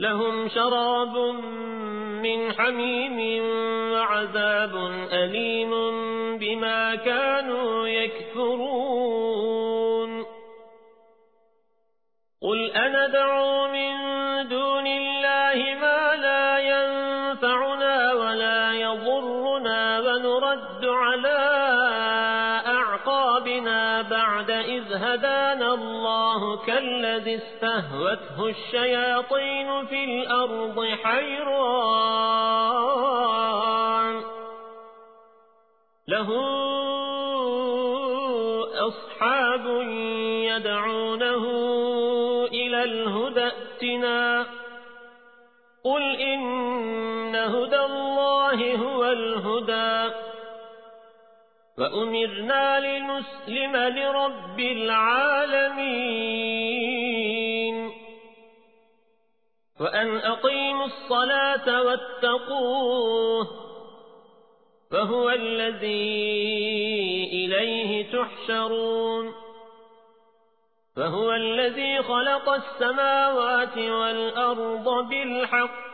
لهم شراب من حميم وعذاب أليم بما كانوا يكفرون. قل أنا دعو من دون الله ما لا ينفعنا ولا يضرنا ونرد على أعقابنا بعد إذ هدانا الله كالذي استهوته الشياطين في الأرض حيران. له أصحاب يدعونه إلى الهدى ائتنا. قل إن هدى الله فأمرنا لنسلم لرب العالمين. وأن أقيموا الصلاة واتقوه فهو الذي إليه تحشرون. فهو الذي خلق السماوات والأرض بالحق.